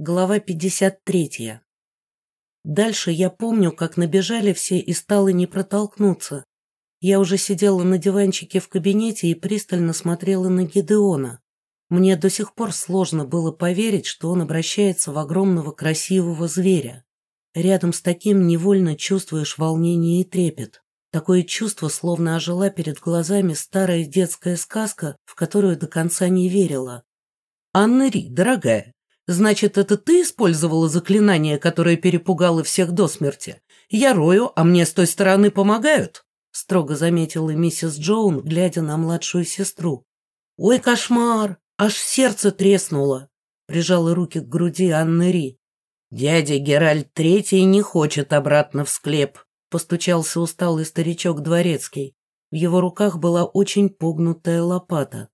Глава 53. Дальше я помню, как набежали все и стало не протолкнуться. Я уже сидела на диванчике в кабинете и пристально смотрела на Гидеона. Мне до сих пор сложно было поверить, что он обращается в огромного красивого зверя. Рядом с таким невольно чувствуешь волнение и трепет. Такое чувство, словно ожила перед глазами старая детская сказка, в которую до конца не верила. «Анна Ри, дорогая, Значит, это ты использовала заклинание, которое перепугало всех до смерти? Я рою, а мне с той стороны помогают?» Строго заметила миссис Джоун, глядя на младшую сестру. «Ой, кошмар! Аж сердце треснуло!» Прижала руки к груди Анны Ри. «Дядя Геральт Третий не хочет обратно в склеп», постучался усталый старичок дворецкий. В его руках была очень погнутая лопата.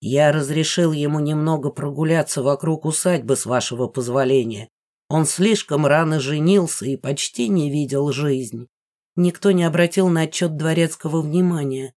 Я разрешил ему немного прогуляться вокруг усадьбы, с вашего позволения. Он слишком рано женился и почти не видел жизнь. Никто не обратил на отчет дворецкого внимания.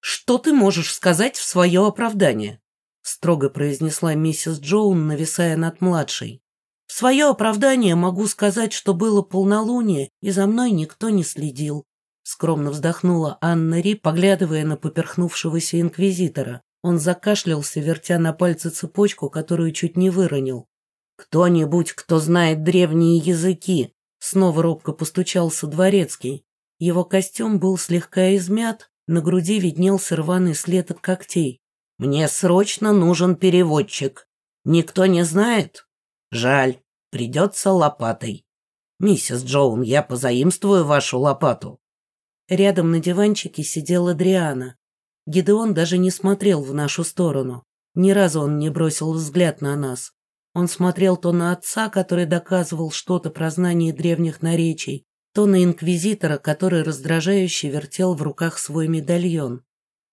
«Что ты можешь сказать в свое оправдание?» строго произнесла миссис Джоун, нависая над младшей. «В свое оправдание могу сказать, что было полнолуние, и за мной никто не следил», скромно вздохнула Анна Ри, поглядывая на поперхнувшегося инквизитора. Он закашлялся, вертя на пальце цепочку, которую чуть не выронил. «Кто-нибудь, кто знает древние языки!» Снова робко постучался дворецкий. Его костюм был слегка измят, на груди виднелся рваный след от когтей. «Мне срочно нужен переводчик. Никто не знает? Жаль, придется лопатой. Миссис Джоун, я позаимствую вашу лопату». Рядом на диванчике сидела Дриана. Гидеон даже не смотрел в нашу сторону. Ни разу он не бросил взгляд на нас. Он смотрел то на отца, который доказывал что-то про знание древних наречий, то на инквизитора, который раздражающе вертел в руках свой медальон.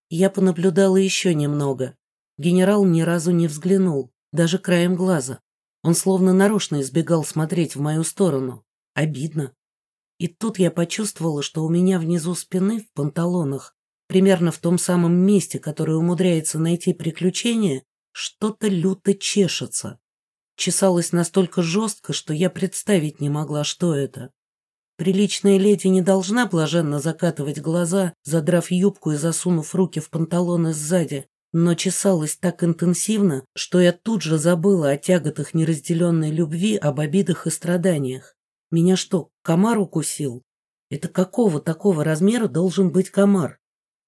Я понаблюдала еще немного. Генерал ни разу не взглянул, даже краем глаза. Он словно нарочно избегал смотреть в мою сторону. Обидно. И тут я почувствовала, что у меня внизу спины в панталонах примерно в том самом месте, которое умудряется найти приключения, что-то люто чешется. Чесалось настолько жестко, что я представить не могла, что это. Приличная леди не должна блаженно закатывать глаза, задрав юбку и засунув руки в панталоны сзади, но чесалась так интенсивно, что я тут же забыла о тяготах неразделенной любви, об обидах и страданиях. Меня что, комар укусил? Это какого такого размера должен быть комар?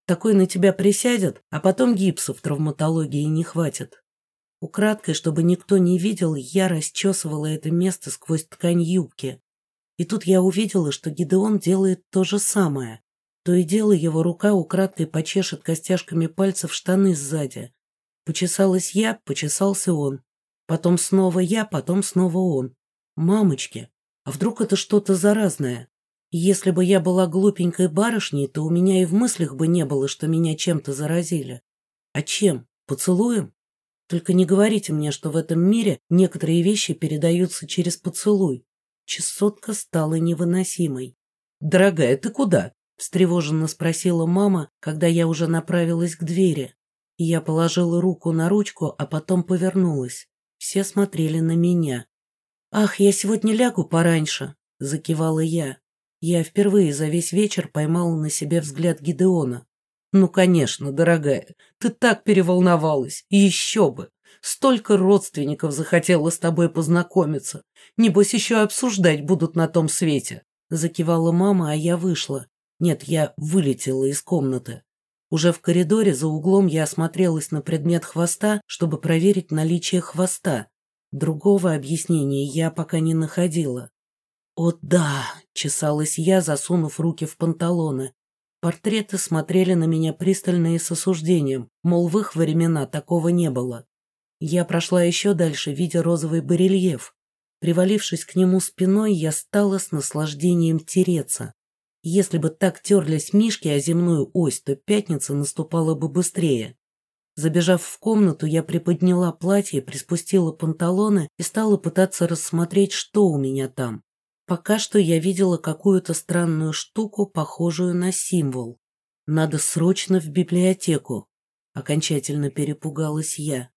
Такой на тебя присядет, а потом гипса в травматологии не хватит. Украдкой, чтобы никто не видел, я расчесывала это место сквозь ткань юбки. И тут я увидела, что Гидеон делает то же самое. То и дело его рука украдкой почешет костяшками пальцев штаны сзади. Почесалась я, почесался он. Потом снова я, потом снова он. Мамочки, а вдруг это что-то заразное? Если бы я была глупенькой барышней, то у меня и в мыслях бы не было, что меня чем-то заразили. А чем? Поцелуем? Только не говорите мне, что в этом мире некоторые вещи передаются через поцелуй. Чесотка стала невыносимой. «Дорогая, ты куда?» — встревоженно спросила мама, когда я уже направилась к двери. Я положила руку на ручку, а потом повернулась. Все смотрели на меня. «Ах, я сегодня лягу пораньше», — закивала я. Я впервые за весь вечер поймала на себе взгляд Гидеона. «Ну, конечно, дорогая, ты так переволновалась, еще бы! Столько родственников захотела с тобой познакомиться. Небось, еще обсуждать будут на том свете!» Закивала мама, а я вышла. Нет, я вылетела из комнаты. Уже в коридоре за углом я осмотрелась на предмет хвоста, чтобы проверить наличие хвоста. Другого объяснения я пока не находила. «О да!» — чесалась я, засунув руки в панталоны. Портреты смотрели на меня пристально и с осуждением, мол, в их времена такого не было. Я прошла еще дальше, видя розовый барельеф. Привалившись к нему спиной, я стала с наслаждением тереться. Если бы так терлись мишки о земную ось, то пятница наступала бы быстрее. Забежав в комнату, я приподняла платье, приспустила панталоны и стала пытаться рассмотреть, что у меня там. Пока что я видела какую-то странную штуку, похожую на символ. Надо срочно в библиотеку. Окончательно перепугалась я.